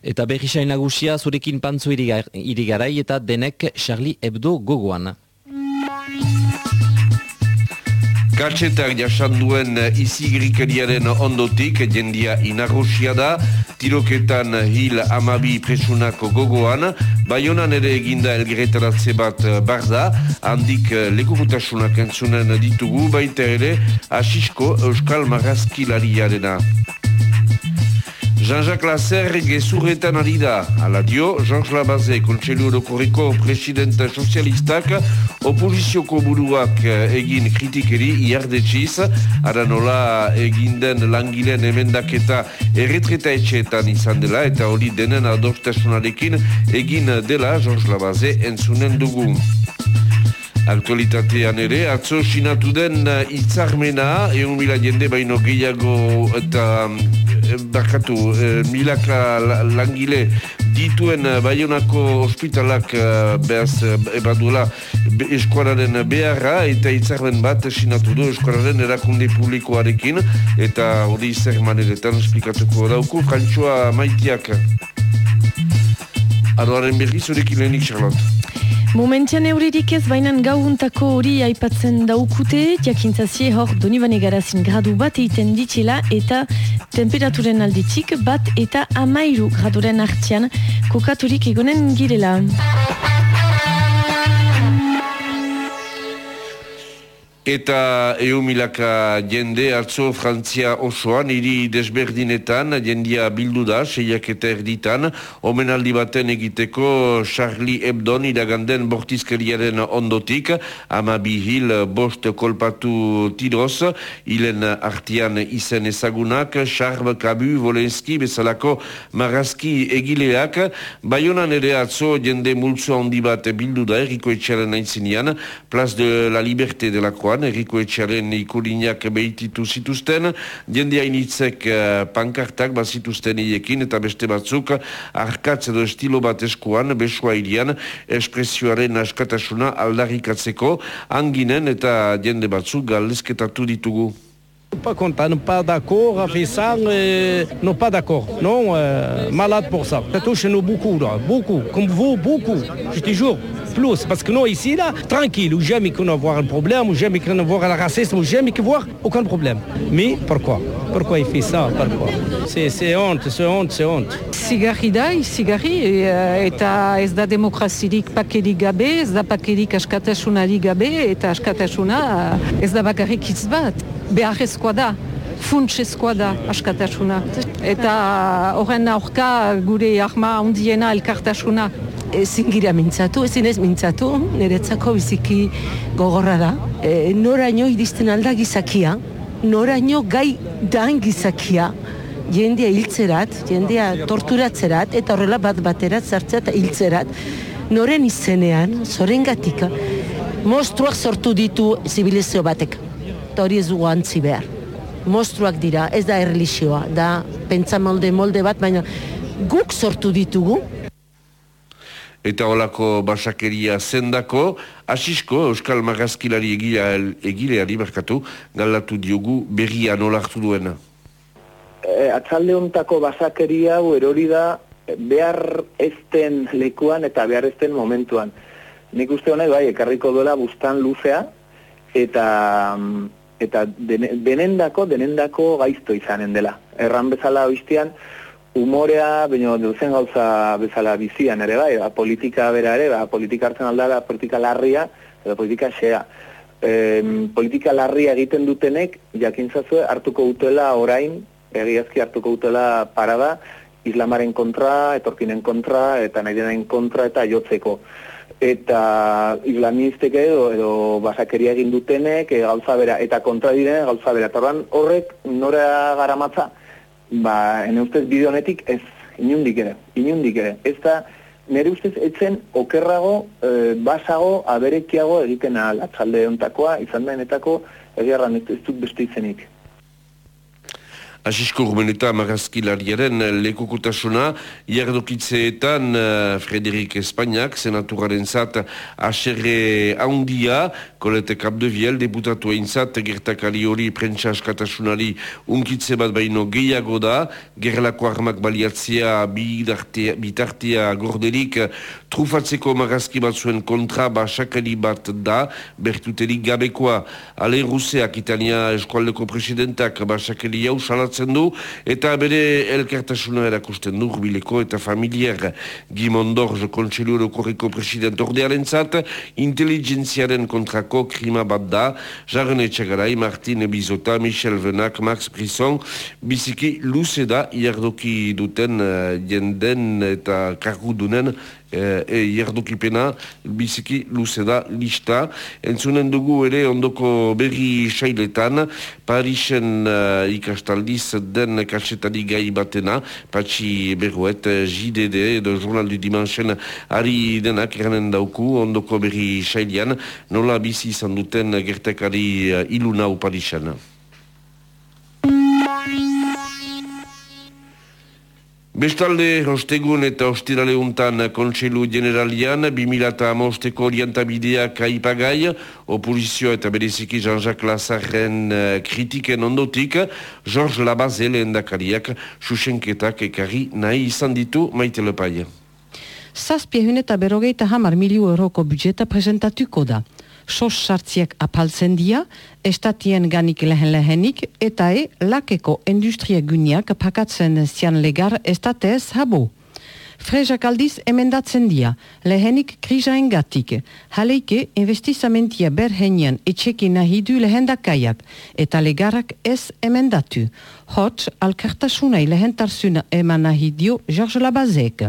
Eta berrisain nagusia zurekin pantzu irigarai eta denek Charlie Hebdo gogoan. Katxetak jasan duen izigrikeriaren ondotik, jendia inarrosia da, tiroketan hil amabi presunako gogoan, baionan ere eginda elgeretaratze bat barda, handik lekukutasunak entzunen ditugu, baita ere, asisko euskal marazkilariarena. Jean-Jacques Lasser gezurretan ari da. Ala dio, Georges Labaze, kontselu erokorriko presidenta sozialistak, oposizioko buruak eh, egin kritikeri iardetxiz, ara nola eginden langileen emendaketa erretreta etxeetan izan dela, eta hori denen adostasunarekin egin dela Georges Labaze entzunen dugu. Aktualitatean ere, atzo sinatu den itzarmena, egun mila jende baino gehiago eta barkatu, e, milaka langile dituen eh, Bayonako ospitalak behaz ebaduela eskuararen beharra eta itzarren bat sinatu du eskuararen erakunde publikoarekin eta hori zer maneretan esplikatuko dauku Frantxoa maitiak Adoaren berri zurekin lehenik, Charlotte. Momentian euririk ez bainan gauntako hori aipatzen daukute, jakintzazie hor donibane garazin gradu bat eiten ditila eta temperaturen alditik bat eta amairu graduren hartzian kokaturik egonen girela. Eta eumilaka jende hartzo Frantzia osoan, hiri desberdinetan, jendia bildu da, seiak eta erditan, omenaldi baten egiteko Charlie Hebdon iraganden bortizkeriaren ondotik, ama bihil bost kolpatu tiroz, hilen artian izen ezagunak, Charles Cabu, Volenski, bezalako marazki egileak, baionan ere atzo jende multzo handi bat bildu da, eriko etxaren aintzinean, Plaz de la Liberté de la Croix, erriko etxaren ikurinak behititu zituzten, jende hainitzek uh, pankartak bat zituzten iekin, eta beste batzuk arkatz edo estilo bat eskuan, besua irian, espresioaren askatasuna aldarrikatzeko, anginen eta jende batzuk galdezketatu ditugu. Pas content, pas d'accord, fait ça, euh, non pas d'accord, non, euh, malade pour ça. Ça touche nous beaucoup, là, beaucoup, comme vous, beaucoup, je te jure. plus. Parce que nous, ici, là, tranquille, ou jamais qu'on voit un problème, ou jamais qu'on voit le racisme, ou jamais qu'on voit aucun problème. Mais pourquoi? Pourquoi il fait ça? Pourquoi? C'est honte, c'est honte, c'est honte. Cigarida, cigari, eh, et c'est la démocratie qui n'a pas gabé, c'est la paquerie qui gabé, et c'est la paquerie eh, qui se bat. Beharrezkoa da, funtsezkoa da askatasuna. Eta horren aurka gure arma handiena elkartasuna. Ezin gira mintzatu, ezin ez mintzatu, niretzako biziki gogorra da. E, noraino iristen alda gizakia, noraino gai dan gizakia, jendea hiltzerat, jendea torturatzerat, eta horrela bat baterat zartzea eta hiltzerat, noren izenean, zoren gatika, mostruak sortu ditu zibilizio batek. Eta hori ez dugu antzi behar. Mostruak dira, ez da erlizioa, da pentsamolde molde bat, baina guk sortu ditugu, eta olako basakeria zendako, asisko Euskal Magazkilari egileari barkatu, galatu diogu berria nolartu duena. E, atzalde hontako basakeria erori da behar ezten lekuan eta behar ezten momentuan. Nik uste honek bai, ekarriko duela bustan luzea, eta eta denendako, denendako gaizto izanen dela. Erran bezala oiztian, umorea, baina duzen gauza bezala bizian ere bai, ba, politika bera ere, ba, politika hartzen aldara, politika larria, edo politika xea. E, politika larria egiten dutenek, jakintzazue, hartuko utela orain, egiazki hartuko utela parada, islamaren kontra, etorkinen kontra, eta nahi denain kontra, eta jotzeko. Eta islamistek edo, edo basakeria egin dutenek, e, gauza bera, eta kontra diren gauza bera. Eta horrek, nora garamatza, ba, ene ustez bide honetik ez, inundik ere, inundik ere. Ez da, nire ustez etzen okerrago, e, basago, aberekiago egiten ahal, atzalde ontakoa, izan da enetako, egiarran ez, ez dut beste izenik. Asisko Rumeneta marazkilariaren lekukutasuna, jardokitzeetan uh, Frederik Espainiak, senaturaren zat aserre haundia, kolete kapdeviel, deputatu egin zat, gertakari hori prentsa askatasunari unkitze bat baino gehiago da, gerlako armak baliatzea bitartia gorderik trufatzeko marazki bat zuen kontra basakari bat da, bertuterik gabekoa, ale ruseak Itania eskualdeko presidentak basakari hau salatzen du, eta bere elkartasuna erakusten du, bileko eta familiar. Gimondor, kontselu erokorreko president ordearen zat, inteligenziaren kontrako krima bat da, jarren etxagarai, Martin Bizota, Michel Venak, Max Brisson, biziki luze da, iardoki duten uh, jenden eta kargudunen e, e jardukipena biziki luze da lista. Entzunen dugu ere ondoko berri sailetan, Parisen uh, ikastaldiz den kasetari gai batena, patxi berroet, JDD, edo Journal du Dimanchen, ari denak eranen dauku, ondoko berri sailean, nola bizi izan duten gertekari uh, ilunau Parisen. Bestalde, ostegun eta ostirale untan kontselu generalian, 2008ko orientabideak aipagai, opozizio eta bereziki Jean-Jacques Lazarren uh, kritiken ondotik, Georges Labaze lehendakariak susenketak ekarri nahi izan ditu maite lepai. Zazpiehun eta berogeita hamar milio euroko budjeta presentatuko da sos sartziak apaltzen dia, estatien ganik lehen lehenik, eta e lakeko industria guniak pakatzen zian legar estatez habo. Frezak aldiz emendatzen dia, lehenik krizaen gatik, haleike investizamentia berhenian etxeki nahi du lehendakaiak, eta legarak ez emendatu. Hot, alkartasunai lehentarsuna eman nahi dio George Labazek.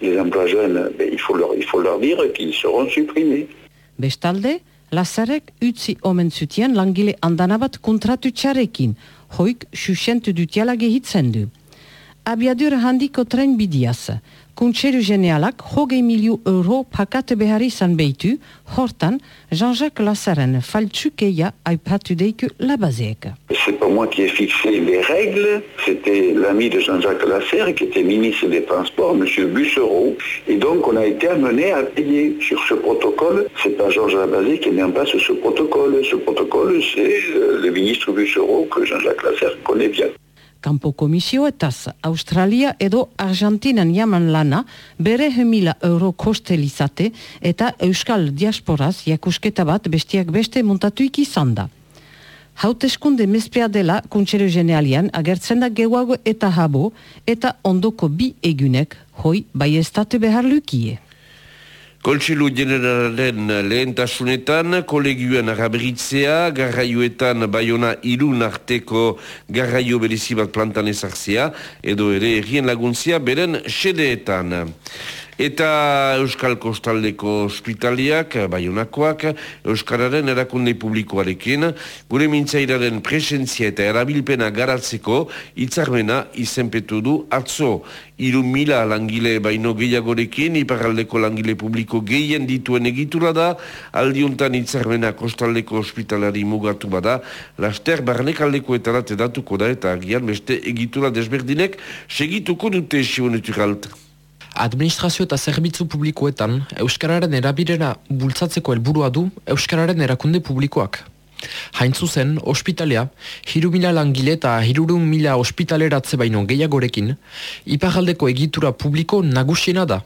les emplois jeunes, ben, il, faut leur, il faut leur dire qu'ils seront supprimés. Bestalde, Lazarek utzi omen zutien langile andanabat kontratu txarekin, hoik susentu dutiala gehitzen du. Abiadur handiko. C'est pas moi qui ai fixé les règles, c'était l'ami de Jean-Jacques Lasserre qui était ministre des Transports, M. Bussereau, et donc on a été amené à payer sur ce protocole. C'est pas Georges Labazé qui n'est pas sur ce protocole. Ce protocole, c'est euh, le ministre Bussereau que Jean-Jacques Lasserre connaît bien. Kampo komisioetaz Australia edo Argentinan jaman lana bere hemila euro kostelizate eta Euskal Diasporaz jakusketa bat bestiak beste montatuik izan da. Hauteskunde mezpea dela kuntsero genealian agertzen da gehuago eta habo eta ondoko bi egunek hoi bai estatu behar lukie. Koltsilu generalen lehentasunetan, kolegioen araberitzea, garraioetan baiona irun arteko garraio berezibat plantan ezartzea, edo ere errien laguntzia beren sedeetan. Eta Euskal Kostaldeko ospitaliak, baionakoak, Euskararen erakunde publikoarekin, gure mintzairaren presentzia eta erabilpena garatzeko, itzarmena izenpetu du atzo. Iru mila langile baino gehiagorekin, iparaldeko langile publiko gehien dituen egitura da, aldiuntan itzarmena Kostaldeko ospitalari mugatu bada, laster barnekaldeko eta datuko da, eta agian beste egitura desberdinek segituko dute sionetu galtra administrazio eta zerbitzu publikoetan Euskararen erabirera bultzatzeko helburua du Euskararen erakunde publikoak. Hain zuzen, ospitalea, hiru mila langile eta hirurun mila ospitaleratze baino gehiagorekin, ipagaldeko egitura publiko nagusiena da.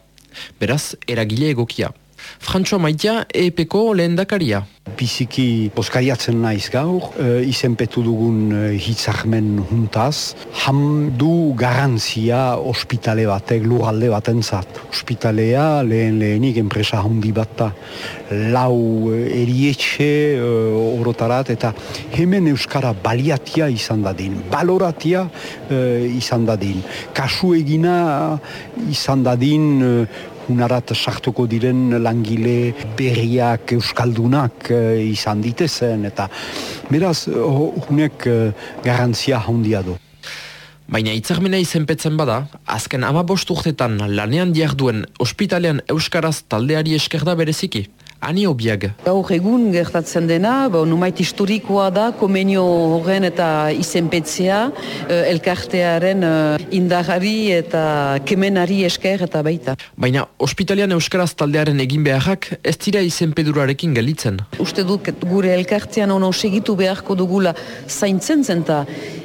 Beraz, eragile egokia. Frantxoa maitea, EPeko lehen dakaria. Biziki oskariatzen naiz gaur, e, izenpetu dugun e, hitzarmen juntaz, ham du garantzia ospitale batek lurralde batentzat. Ospitalea lehen lehenik enpresa handi bat da lau e, erietxe e, orotarat eta hemen Euskara baliatia izan dadin, baloratia e, izan dadin. Kasu egina izan dadin e, unarat sartuko diren langile berriak euskaldunak eh, izan ditezen eta beraz hunek uh, garantzia handia du. Baina itzarmena izenpetzen bada, azken ama urtetan lanean diarduen ospitalean euskaraz taldeari esker da bereziki ani obiag. Gaur egun gertatzen dena, bo, numait historikoa da, komenio horren eta izenpetzea, eh, elkartearen eh, indarari eta kemenari esker eta baita. Baina, ospitalian euskaraz taldearen egin beharrak, ez dira izenpedurarekin gelitzen. Uste dut gure elkartean ono segitu beharko dugula zaintzen zen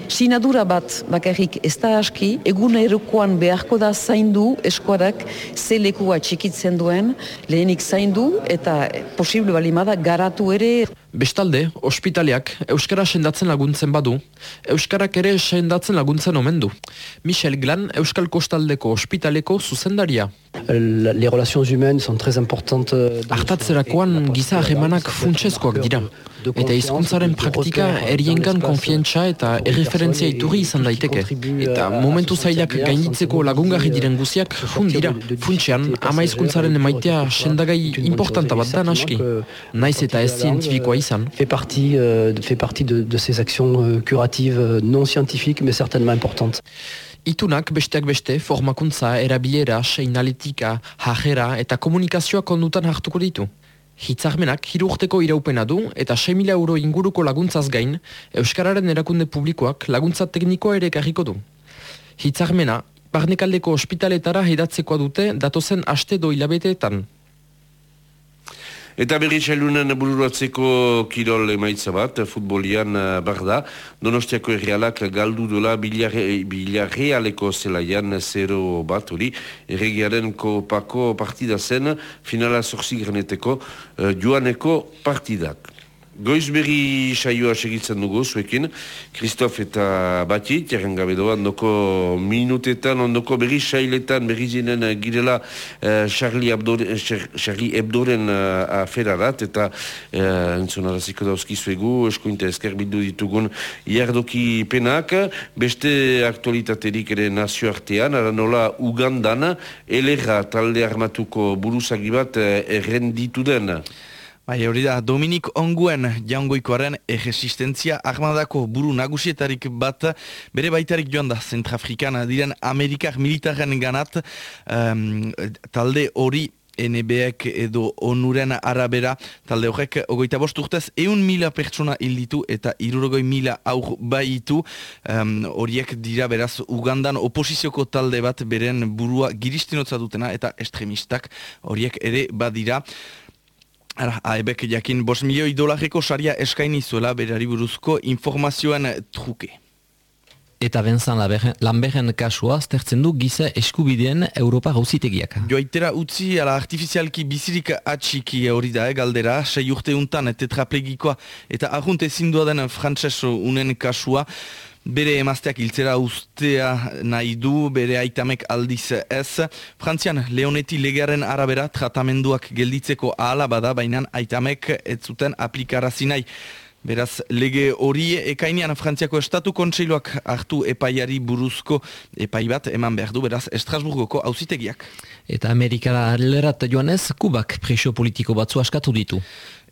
Sinadura bat bakarrik ez da aski, egun erokoan beharko da zaindu eskuarak ze lekua txikitzen duen, lehenik zaindu eta posible balimada garatu ere. Bestalde, ospitaliak Euskara sendatzen laguntzen badu, Euskarak ere sendatzen laguntzen omen du. Michel Glan, Euskal Kostaldeko ospitaleko zuzendaria. Les relations humaines sont très importantes. Artatzerakoan giza ahemanak funtsezkoak dira. Eta hizkuntzaren praktika eriengan konfientza eta erreferentzia iturri izan daiteke. Eta momentu zailak gainditzeko lagungarri diren guziak fun dira. Funtsean, ama hizkuntzaren emaitea sendagai importanta bat da naski. Naiz eta ez zientifikoa izan. Fait partie, euh, fait partie de, de ces actions euh, curatives euh, non scientifiques, mais certainement importantes. Itunak besteak beste formakuntza, erabilera, seinaletika, jajera eta komunikazioa kondutan hartuko ditu. Hitzarmenak hiru urteko iraupena du eta 6.000 euro inguruko laguntzaz gain, Euskararen erakunde publikoak laguntza teknikoa ere karriko du. Hitzarmena, barnekaldeko ospitaletara hedatzekoa dute datozen aste do hilabeteetan. Eta berri txailunen bururatzeko kirol emaitza bat, futbolian uh, bar da, Donostiako errealak galdu dola bilarrealeko zelaian zero bat hori, erregiaren kopako partida zen, finala zorzi graneteko uh, joaneko partidak. Goiz berri saioa segitzen dugu zuekin, Kristof eta Bati, tjaren gabe doa, ondoko minutetan, ondoko berri sailetan, berri zinen uh, girela uh, Charlie, Abdore, Charlie Hebdoren uh, aferarat, eta uh, entzonaraziko dauzkizuegu, eskointa esker bildu ditugun jardoki penak, beste aktualitaterik ere nazioartean, ara nola Ugandan, elera talde armatuko buruzagi bat uh, errenditu den. Bai, hori da, Dominik Onguen jaungoikoaren erresistentzia armadako buru nagusietarik bat bere baitarik joan da Zentrafrikan diren Amerikar militaren ganat um, talde hori NBek edo onuren arabera talde horrek ogoita bost urtez eun mila pertsona hilditu eta irurogoi mila aur baitu. Horiek dira beraz Ugandan oposizioko talde bat beren burua giristinotza dutena eta estremistak horiek ere badira Ara, aebek jakin bos milioi dolarreko saria eskaini zuela berari buruzko informazioen truke. Eta benzan lanberen kasua aztertzen du giza eskubideen Europa gauzitegiak. Joaitera utzi ala artifizialki bizirik atxiki hori da, eh, galdera, sei urte untan tetraplegikoa eta ahunt ezindua den frantses unen kasua, bere emazteak iltzera ustea nahi du, bere aitamek aldiz ez. Frantzian, Leoneti legearen arabera tratamenduak gelditzeko ahala bada, baina aitamek ez zuten aplikarazi nahi. Beraz, lege hori ekainean Frantziako Estatu Kontseiloak hartu epaiari buruzko epai bat eman behar du, beraz, Estrasburgoko hauzitegiak. Eta Amerikara alerat joanez, Kubak preso politiko batzu askatu ditu.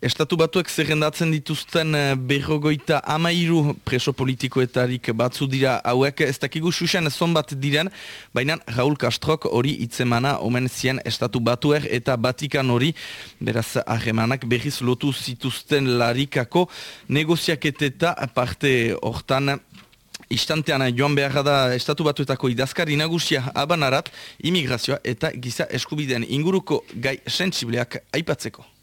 Estatu batuek zerrendatzen dituzten eh, berrogoita amairu preso politikoetarik batzu dira hauek ez dakigu susen zonbat diren, baina Raul Castrok hori itzemana omen zien Estatu batuer eta batikan hori beraz ahemanak berriz lotu zituzten larikako negoziaketeta parte hortan Istantean joan beharra da Estatu Batuetako idazkari nagusia abanarat, imigrazioa eta giza eskubideen inguruko gai sentsibleak aipatzeko.